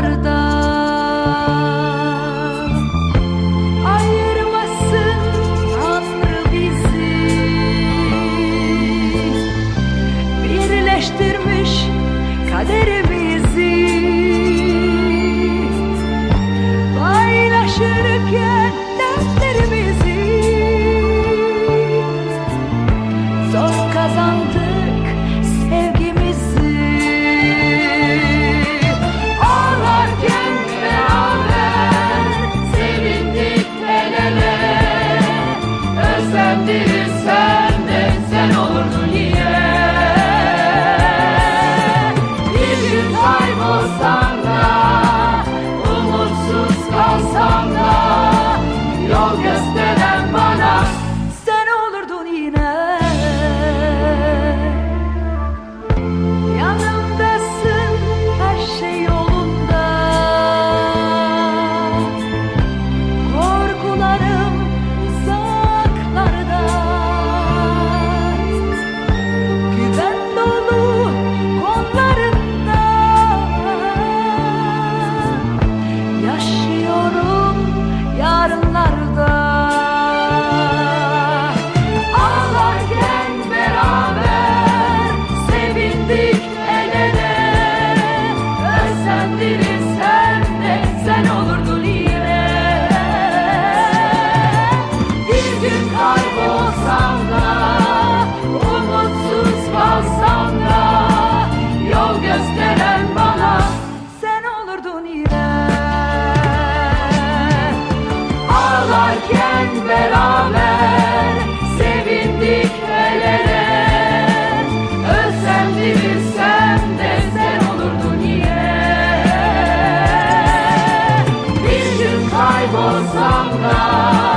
carta did it. Хай Бог сам дасть.